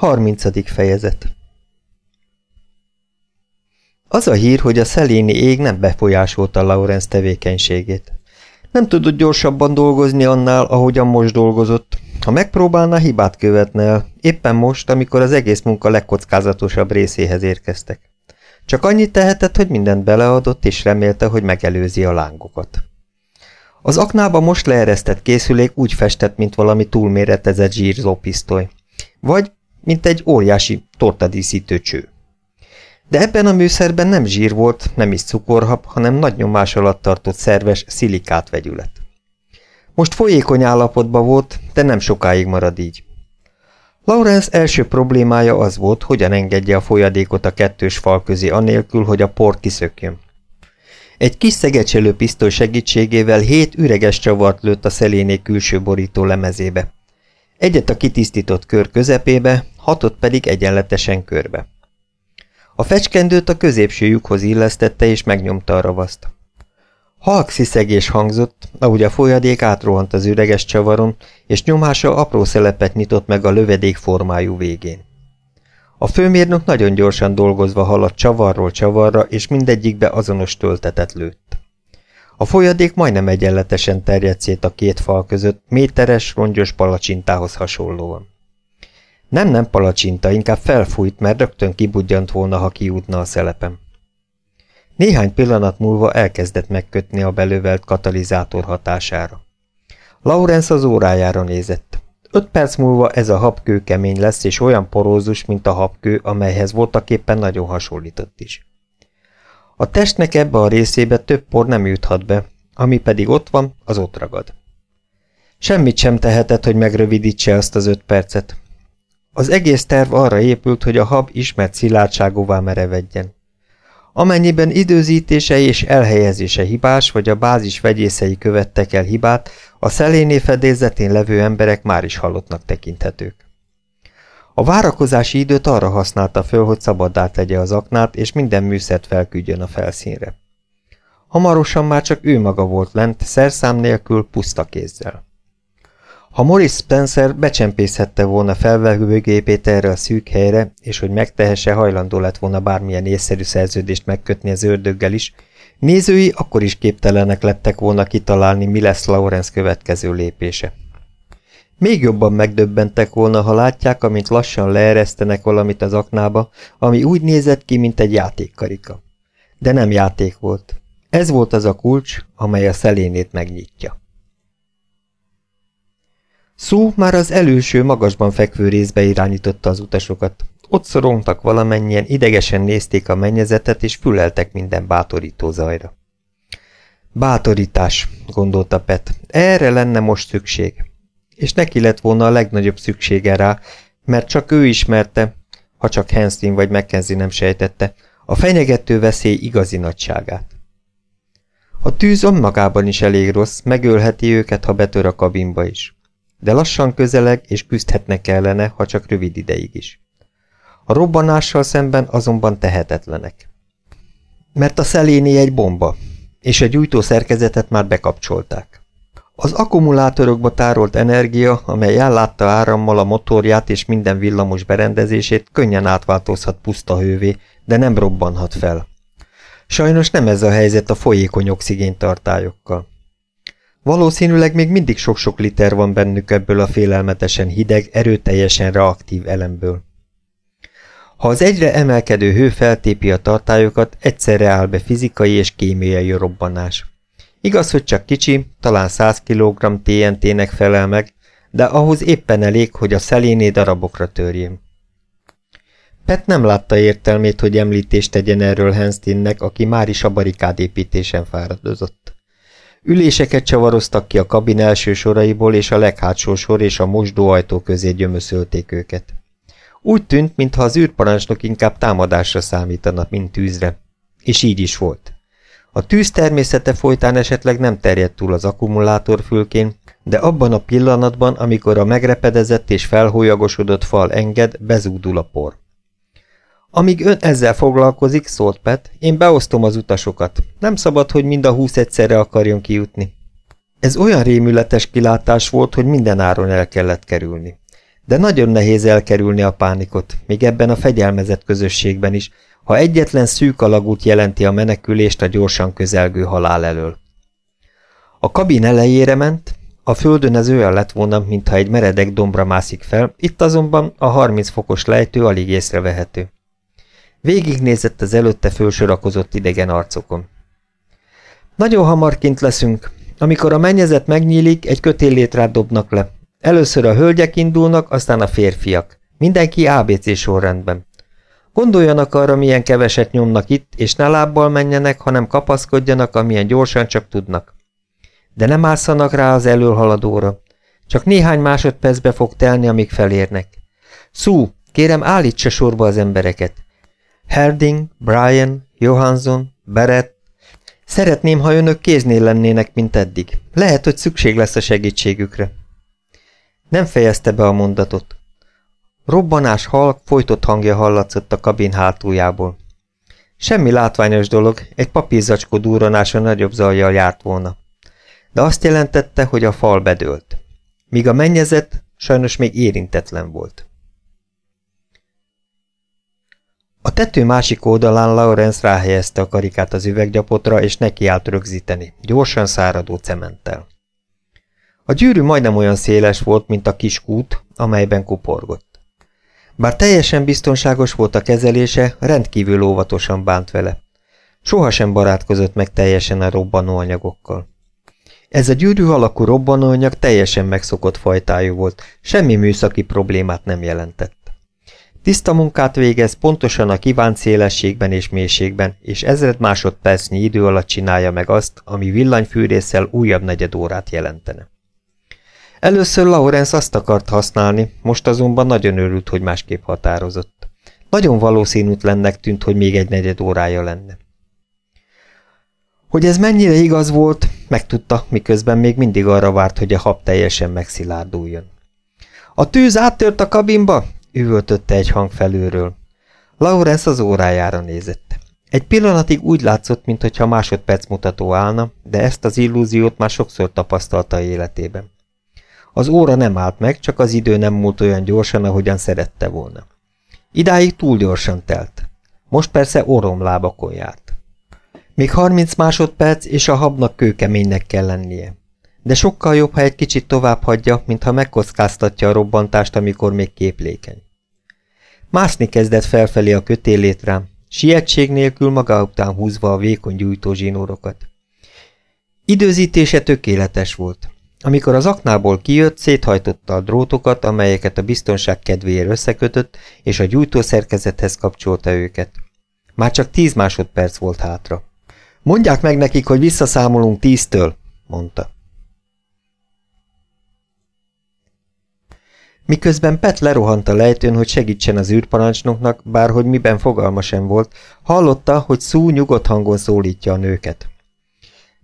30. fejezet Az a hír, hogy a szeléni ég nem befolyásolta Laurence tevékenységét. Nem tudott gyorsabban dolgozni annál, ahogyan most dolgozott. Ha megpróbálna, hibát követne el, éppen most, amikor az egész munka legkockázatosabb részéhez érkeztek. Csak annyit tehetett, hogy mindent beleadott, és remélte, hogy megelőzi a lángokat. Az aknába most leeresztett készülék úgy festett, mint valami túlméretezett zsírzópisztoly. Vagy, mint egy óriási tortadíszítő cső. De ebben a műszerben nem zsír volt, nem is cukorhab, hanem nagy nyomás alatt tartott szerves szilikát vegyület. Most folyékony állapotban volt, de nem sokáig marad így. Lawrence első problémája az volt, hogyan engedje a folyadékot a kettős fal közé anélkül, hogy a por kiszökjön. Egy kis szegecselő pisztoly segítségével hét üreges csavart lőtt a szeléné külső borító lemezébe. Egyet a kitisztított kör közepébe, hatot pedig egyenletesen körbe. A fecskendőt a középső lyukhoz illesztette és megnyomta a ravaszt. Halk sziszegés hangzott, ahogy a folyadék átrohant az üreges csavaron, és nyomása apró szelepet nyitott meg a lövedék formájú végén. A főmérnök nagyon gyorsan dolgozva haladt csavarról csavarra, és mindegyikbe azonos töltetet lőtt. A folyadék majdnem egyenletesen terjedt szét a két fal között, méteres, rongyos palacsintához hasonlóan. Nem-nem palacsinta, inkább felfújt, mert rögtön kibudjant volna, ha kiútna a szelepem. Néhány pillanat múlva elkezdett megkötni a belővelt katalizátor hatására. Laurence az órájára nézett. Öt perc múlva ez a habkő kemény lesz, és olyan porózus, mint a habkő, amelyhez voltaképpen nagyon hasonlított is. A testnek ebbe a részébe több por nem juthat be, ami pedig ott van, az ott ragad. Semmit sem tehetett, hogy megrövidítse azt az öt percet. Az egész terv arra épült, hogy a hab ismert szilárdságúvá merevedjen. Amennyiben időzítése és elhelyezése hibás, vagy a bázis vegyészei követtek el hibát, a szeléné fedélzetén levő emberek már is halottnak tekinthetők. A várakozási időt arra használta föl, hogy szabaddá tegye az aknát, és minden műszert felküldjön a felszínre. Hamarosan már csak ő maga volt lent, szerszám nélkül, puszta kézzel. Ha Morris Spencer becsempészhette volna felvevőgépét erre a szűk helyre, és hogy megtehesse, hajlandó lett volna bármilyen észszerű szerződést megkötni az ördöggel is, nézői akkor is képtelenek lettek volna kitalálni, mi lesz Lawrence következő lépése. Még jobban megdöbbentek volna, ha látják, amint lassan leeresztenek valamit az aknába, ami úgy nézett ki, mint egy játékkarika. De nem játék volt. Ez volt az a kulcs, amely a szelénét megnyitja. Szó már az előső magasban fekvő részbe irányította az utasokat. Ott szorongtak valamennyien, idegesen nézték a mennyezetet, és füleltek minden bátorító zajra. Bátorítás, gondolta Pet, erre lenne most szükség. És neki lett volna a legnagyobb szüksége rá, mert csak ő ismerte, ha csak Hanslin vagy Mackenzie nem sejtette, a fenyegető veszély igazi nagyságát. A tűz önmagában is elég rossz, megölheti őket, ha betör a kabinba is de lassan közeleg és küzdhetnek ellene, ha csak rövid ideig is. A robbanással szemben azonban tehetetlenek. Mert a szeléné egy bomba, és a gyújtószerkezetet már bekapcsolták. Az akkumulátorokba tárolt energia, amely ellátta árammal a motorját és minden villamos berendezését, könnyen átváltozhat puszta hővé, de nem robbanhat fel. Sajnos nem ez a helyzet a folyékony oxigéntartályokkal. Valószínűleg még mindig sok-sok liter van bennük ebből a félelmetesen hideg, erőteljesen reaktív elemből. Ha az egyre emelkedő hő feltépi a tartályokat, egyszerre áll be fizikai és kémiai robbanás. Igaz, hogy csak kicsi, talán 100 kg TNT-nek felel meg, de ahhoz éppen elég, hogy a szeléné darabokra törjén. Pet nem látta értelmét, hogy említést tegyen erről Henstinnek, aki már is a barikádépítésen fáradozott. Üléseket csavaroztak ki a kabin első soraiból, és a leghátsó sor és a mosdóajtó közé gyömöszölték őket. Úgy tűnt, mintha az űrparancsnok inkább támadásra számítana, mint tűzre. És így is volt. A tűz természete folytán esetleg nem terjedt túl az akkumulátorfülkén, de abban a pillanatban, amikor a megrepedezett és felhólyagosodott fal enged, bezúdul a por. Amíg ön ezzel foglalkozik, szólt Pet, én beosztom az utasokat. Nem szabad, hogy mind a húsz egyszerre akarjon kijutni. Ez olyan rémületes kilátás volt, hogy minden áron el kellett kerülni. De nagyon nehéz elkerülni a pánikot, még ebben a fegyelmezett közösségben is, ha egyetlen szűk alagút jelenti a menekülést a gyorsan közelgő halál elől. A kabin elejére ment, a földön ez olyan lett volna, mintha egy meredek dombra mászik fel, itt azonban a 30 fokos lejtő alig észrevehető. Végignézett az előtte fölsorakozott idegen arcokon. Nagyon hamar kint leszünk. Amikor a mennyezet megnyílik, egy kötéllétrát dobnak le. Először a hölgyek indulnak, aztán a férfiak. Mindenki ABC sorrendben. Gondoljanak arra, milyen keveset nyomnak itt, és ne lábbal menjenek, hanem kapaszkodjanak, amilyen gyorsan csak tudnak. De nem ásszanak rá az előhaladóra. Csak néhány másodpercbe fog telni, amíg felérnek. Szú, kérem állítsa sorba az embereket. Herding, Brian, Johansson, Barrett. Szeretném, ha önök kéznél lennének, mint eddig. Lehet, hogy szükség lesz a segítségükre. Nem fejezte be a mondatot. Robbanás halk, folytott hangja hallatszott a kabin hátuljából. Semmi látványos dolog, egy papírzacskó durranása nagyobb zajjal járt volna. De azt jelentette, hogy a fal bedőlt. Míg a mennyezet sajnos még érintetlen volt. A tető másik oldalán Lawrence ráhelyezte a karikát az üveggyapotra, és nekiállt rögzíteni, gyorsan száradó cementtel. A gyűrű majdnem olyan széles volt, mint a kis kút, amelyben kuporgott. Bár teljesen biztonságos volt a kezelése, rendkívül óvatosan bánt vele. Sohasem barátkozott meg teljesen a robbanóanyagokkal. Ez a gyűrű alakú robbanóanyag teljesen megszokott fajtájú volt, semmi műszaki problémát nem jelentett. Tiszta munkát végez pontosan a kívánt szélességben és mélységben, és ezred másodpercnyi idő alatt csinálja meg azt, ami villanyfűrészsel újabb negyed órát jelentene. Először Lawrence azt akart használni, most azonban nagyon örült, hogy másképp határozott. Nagyon valószínűtlennek tűnt, hogy még egy negyed órája lenne. Hogy ez mennyire igaz volt, megtudta, miközben még mindig arra várt, hogy a hab teljesen megszilárduljon. A tűz áttört a kabinba, üvöltötte egy hang felülről. Lawrence az órájára nézett. Egy pillanatig úgy látszott, mintha másodperc mutató állna, de ezt az illúziót már sokszor tapasztalta életében. Az óra nem állt meg, csak az idő nem múlt olyan gyorsan, ahogyan szerette volna. Idáig túl gyorsan telt. Most persze oromlábakon járt. Még harminc másodperc, és a habnak kőkeménynek kell lennie. De sokkal jobb, ha egy kicsit tovább hagyja, mintha megkockáztatja a robbantást, amikor még képlékeny. Mászni kezdett felfelé a kötélétrám, sietség nélkül maga után húzva a vékony gyújtózsinórokat. Időzítése tökéletes volt. Amikor az aknából kijött, széthajtotta a drótokat, amelyeket a biztonság kedvéért összekötött, és a gyújtószerkezethez kapcsolta őket. Már csak tíz másodperc volt hátra. Mondják meg nekik, hogy visszaszámolunk tíztől, mondta. Miközben Pet lerohant a lejtőn, hogy segítsen az űrparancsnoknak, bárhogy miben fogalma sem volt, hallotta, hogy Sue nyugodt hangon szólítja a nőket.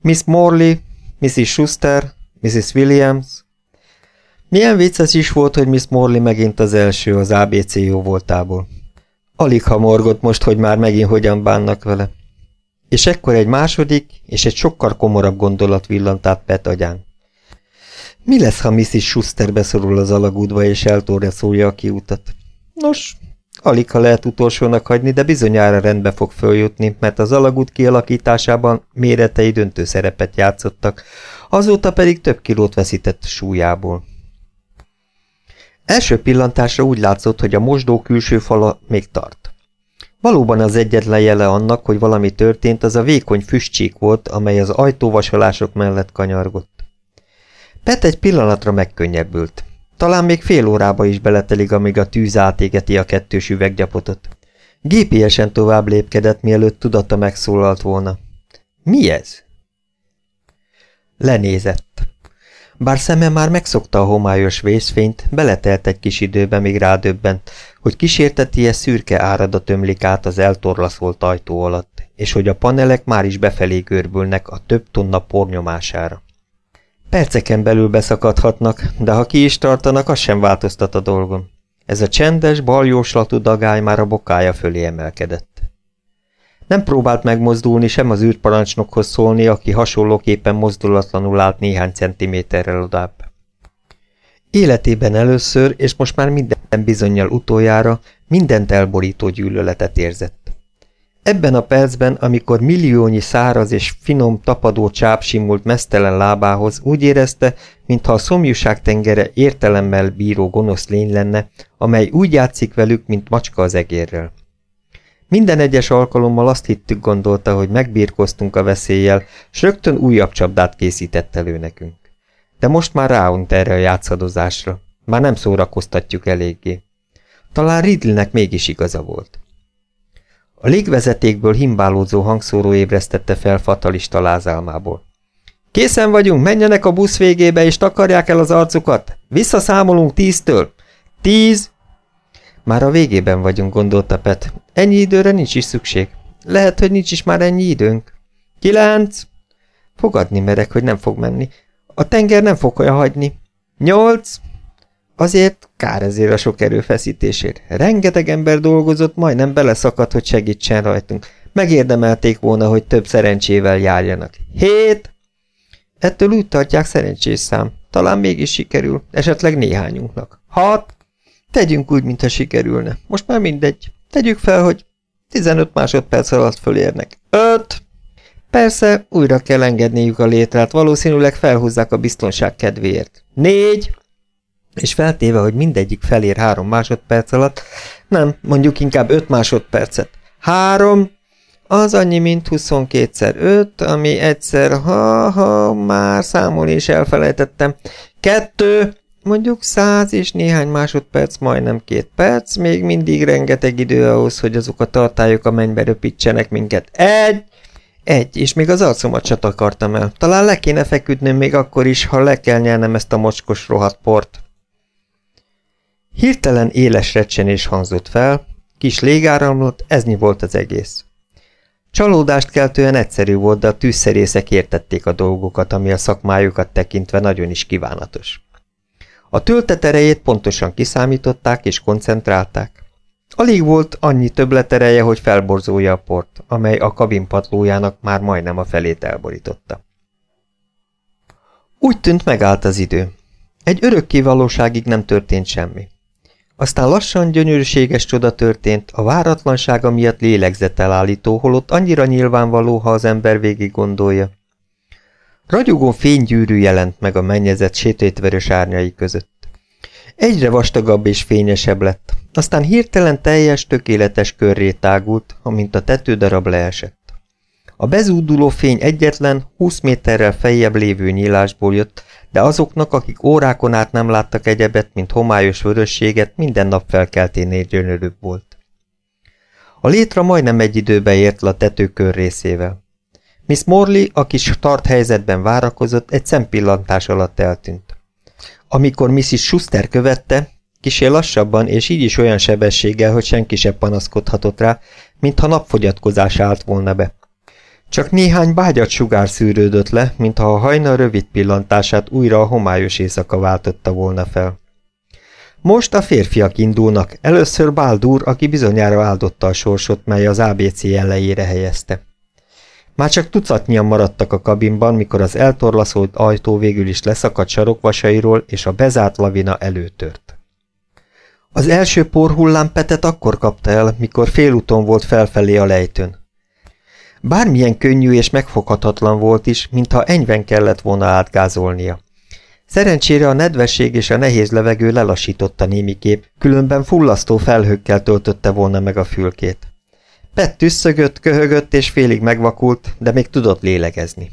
Miss Morley, Mrs. Schuster, Mrs. Williams. Milyen vicces is volt, hogy Miss Morley megint az első az ABC jó voltából. Alig ha morgott most, hogy már megint hogyan bánnak vele. És ekkor egy második, és egy sokkal komorabb gondolat villant át Pet agyán. Mi lesz, ha Mrs. Schuster beszorul az alagútba és eltórja szólja a kiutat? Nos, alig ha lehet utolsónak hagyni, de bizonyára rendbe fog följutni, mert az alagút kialakításában méretei döntő szerepet játszottak, azóta pedig több kilót veszített súlyából. Első pillantásra úgy látszott, hogy a mosdó külső fala még tart. Valóban az egyetlen jele annak, hogy valami történt, az a vékony füstcsík volt, amely az ajtóvasalások mellett kanyargott. Pet egy pillanatra megkönnyebbült. Talán még fél órába is beletelik, amíg a tűz átégeti a kettős üveggyapotot. Gépiesen tovább lépkedett, mielőtt tudata megszólalt volna. Mi ez? Lenézett. Bár szeme már megszokta a homályos vészfényt, beletelt egy kis időbe, még rádöbbent, hogy kísértetie szürke árada tömlik át az eltorlaszolt ajtó alatt, és hogy a panelek már is befelé görbülnek a több tonna pornyomására. Perceken belül beszakadhatnak, de ha ki is tartanak, az sem változtat a dolgon. Ez a csendes, baljóslatú dagály már a bokája fölé emelkedett. Nem próbált megmozdulni, sem az űrparancsnokhoz szólni, aki hasonlóképpen mozdulatlanul állt néhány centiméterrel odább. Életében először, és most már minden bizonyal utoljára, mindent elborító gyűlöletet érzett. Ebben a percben, amikor milliónyi száraz és finom tapadó csáp simult mesztelen lábához, úgy érezte, mintha a szomjúság tengere értelemmel bíró gonosz lény lenne, amely úgy játszik velük, mint macska az egérrel. Minden egyes alkalommal azt hittük gondolta, hogy megbírkoztunk a veszéllyel, s rögtön újabb csapdát készített elő nekünk. De most már ráunt erre a játszadozásra. Már nem szórakoztatjuk eléggé. Talán Ridleynek mégis igaza volt. A légvezetékből himbálódzó hangszóró ébresztette fel fatalista lázálmából. Készen vagyunk, menjenek a busz végébe, és takarják el az arcukat. Visszaszámolunk tíztől. Tíz! Már a végében vagyunk, gondolta Pet. Ennyi időre nincs is szükség. Lehet, hogy nincs is már ennyi időnk. Kilenc! Fogadni merek, hogy nem fog menni. A tenger nem fog olyan hagyni. Nyolc! Azért kár ezért a sok erőfeszítésért. Rengeteg ember dolgozott, majdnem beleszakadt, hogy segítsen rajtunk. Megérdemelték volna, hogy több szerencsével járjanak. Hét! Ettől úgy tartják szerencsés szám. Talán mégis sikerül, esetleg néhányunknak. Hat! Tegyünk úgy, mintha sikerülne. Most már mindegy. Tegyük fel, hogy 15 másodperc alatt fölérnek. Öt! Persze, újra kell engedniük a létrát, valószínűleg felhúzzák a biztonság kedvéért. Négy! És feltéve, hogy mindegyik felér három másodperc alatt, nem, mondjuk inkább öt másodpercet. Három, az annyi, mint 22-szer 5, ami egyszer, ha, ha, már számolni is elfelejtettem. Kettő, mondjuk száz és néhány másodperc, majdnem két perc, még mindig rengeteg idő ahhoz, hogy azok a tartályok a mennybe röpítsenek minket. Egy, egy, és még az arcomat se takartam el. Talán le kéne feküdnöm még akkor is, ha le kell nyelnem ezt a mocskos rohadt port. Hirtelen éles recsenés hangzott fel, kis légáramlott, eznyi volt az egész. Csalódást keltően egyszerű volt, de a tűzszerészek értették a dolgokat, ami a szakmájukat tekintve nagyon is kívánatos. A töltet erejét pontosan kiszámították és koncentrálták. Alig volt annyi többletereje, hogy felborzolja a port, amely a kabinpatlójának már majdnem a felét elborította. Úgy tűnt megállt az idő. Egy örökké valóságig nem történt semmi. Aztán lassan gyönyörűséges csoda történt, a váratlansága miatt lélegzetelállító, holott annyira nyilvánvaló, ha az ember végig gondolja. Ragyogó fénygyűrű jelent meg a mennyezet sététverős árnyai között. Egyre vastagabb és fényesebb lett, aztán hirtelen teljes, tökéletes körré tágult, amint a tetődarab leesett. A bezúduló fény egyetlen, 20 méterrel feljebb lévő nyílásból jött, de azoknak, akik órákon át nem láttak egyebet, mint homályos vörösséget, minden nap felkelténél gyönyörűbb volt. A létra majdnem egy időbe ért le a tetőkör részével. Miss Morley, aki start helyzetben várakozott, egy szempillantás alatt eltűnt. Amikor Mrs. Schuster követte, kisé lassabban és így is olyan sebességgel, hogy senki se panaszkodhatott rá, mintha napfogyatkozás állt volna be. Csak néhány bágyat sugár szűrődött le, mintha a hajna rövid pillantását újra a homályos éjszaka váltotta volna fel. Most a férfiak indulnak, először Baldur, aki bizonyára áldotta a sorsot, mely az ABC elejére helyezte. Már csak tucatnyian maradtak a kabinban, mikor az eltorlaszolt ajtó végül is leszakadt sarokvasairól, és a bezárt lavina előtört. Az első porhullám Petet akkor kapta el, mikor félúton volt felfelé a lejtőn. Bármilyen könnyű és megfoghatatlan volt is, mintha enyven kellett volna átgázolnia. Szerencsére a nedvesség és a nehéz levegő lelassította némiképp, különben fullasztó felhőkkel töltötte volna meg a fülkét. Pet tüsszögött, köhögött és félig megvakult, de még tudott lélegezni.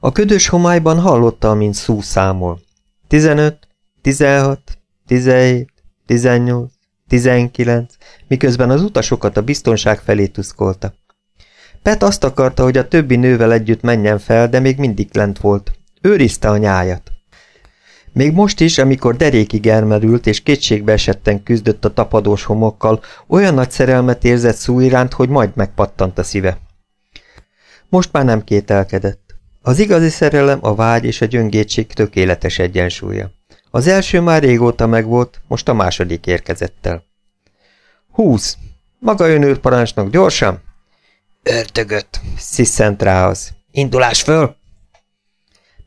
A ködös homályban hallotta, amint szú számol. 15, 16, 17, 18, 19, miközben az utasokat a biztonság felé tuszkolta. Pet azt akarta, hogy a többi nővel együtt menjen fel, de még mindig lent volt. Őrizte a nyájat. Még most is, amikor derékig elmerült és kétségbe esetten küzdött a tapadós homokkal, olyan nagy szerelmet érzett szú iránt, hogy majd megpattant a szíve. Most már nem kételkedett. Az igazi szerelem, a vágy és a gyöngétség tökéletes egyensúlya. Az első már régóta megvolt, most a második érkezett el. Húsz! Maga jön parancsnok, gyorsan! Örtögött, sziszent rá az. Indulás föl!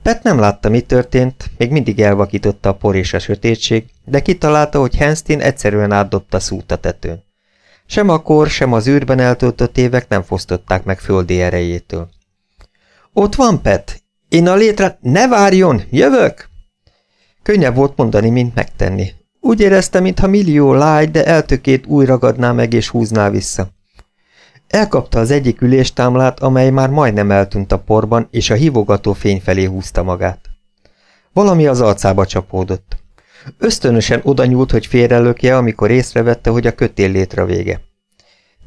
Pet nem látta, mi történt, még mindig elvakította a por és a sötétség, de kitalálta, hogy Henstin egyszerűen átdobta szút a tetőn. Sem a kor, sem az űrben eltöltött évek nem fosztották meg földi erejétől. Ott van, Pet! Én a létre... Ne várjon! Jövök! Könnyebb volt mondani, mint megtenni. Úgy érezte, mintha millió lágy, de eltökét új ragadná meg és húzná vissza. Elkapta az egyik üléstámlát, amely már majdnem eltűnt a porban, és a hívogató fény felé húzta magát. Valami az arcába csapódott. Ösztönösen oda nyúlt, hogy félrelökje, amikor észrevette, hogy a kötél létre vége.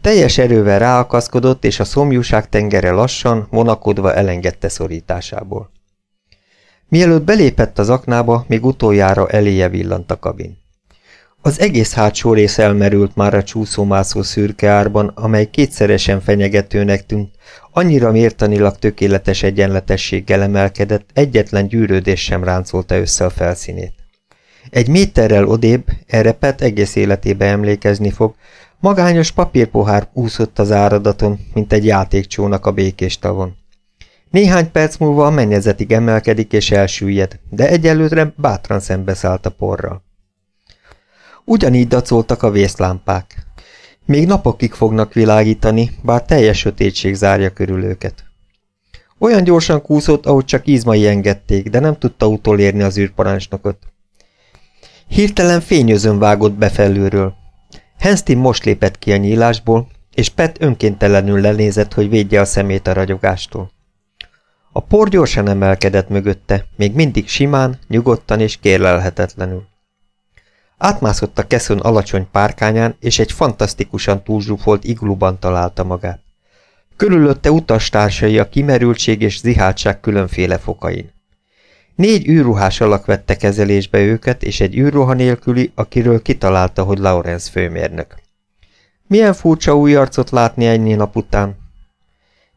Teljes erővel ráakaszkodott, és a szomjúság tengere lassan, vonakodva elengedte szorításából. Mielőtt belépett az aknába, még utoljára eléje villant a kabin. Az egész hátsó rész elmerült már a csúszómászó szürke árban, amely kétszeresen fenyegetőnek tűnt, annyira mértanilag tökéletes egyenletességgel emelkedett, egyetlen gyűrődés sem ráncolta össze a felszínét. Egy méterrel odébb, erre Pet egész életébe emlékezni fog, magányos papírpohár úszott az áradaton, mint egy játékcsónak a békés tavon. Néhány perc múlva a mennyezetig emelkedik és elsüllyed, de egyelőre bátran szembeszállt a porral. Ugyanígy dacoltak a vészlámpák. Még napokig fognak világítani, bár teljes sötétség zárja körül őket. Olyan gyorsan kúszott, ahogy csak izmai engedték, de nem tudta utolérni az űrparancsnokot. Hirtelen fényözön vágott be felülről. Henstin most lépett ki a nyílásból, és Pet önkéntelenül lenézett, hogy védje a szemét a ragyogástól. A por gyorsan emelkedett mögötte, még mindig simán, nyugodtan és kérlelhetetlenül. Átmászott a keszön alacsony párkányán, és egy fantasztikusan túlzsúfolt igluban találta magát. Körülötte utastársai a kimerültség és ziháltság különféle fokain. Négy űrruhás alak vette kezelésbe őket, és egy űrruha nélküli, akiről kitalálta, hogy Lawrence főmérnök. Milyen furcsa új arcot látni ennyi nap után.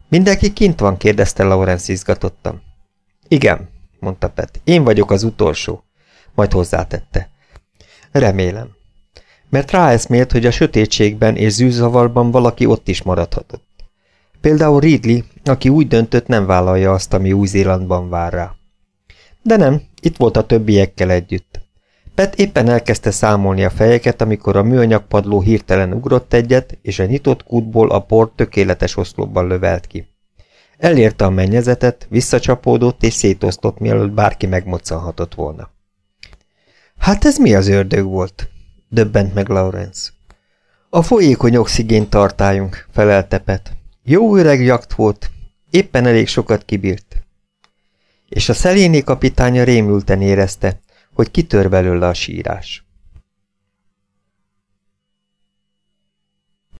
Mindenki kint van, kérdezte Lawrence izgatottan. Igen, mondta Pet, én vagyok az utolsó. Majd hozzátette. Remélem. Mert ráeszmélt, hogy a sötétségben és zűzavarban valaki ott is maradhatott. Például Ridley, aki úgy döntött, nem vállalja azt, ami Új-Zélandban vár rá. De nem, itt volt a többiekkel együtt. Pet éppen elkezdte számolni a fejeket, amikor a műanyag padló hirtelen ugrott egyet, és a nyitott kútból a por tökéletes oszlopban lövelt ki. Elérte a mennyezetet, visszacsapódott és szétosztott, mielőtt bárki megmoccanhatott volna. Hát ez mi az ördög volt? Döbbent meg Lawrence. A folyékony oxigén tartályunk, felelte Pet. Jó öreg jakt volt, éppen elég sokat kibírt. És a szeléni kapitánya rémülten érezte, hogy kitör belőle a sírás.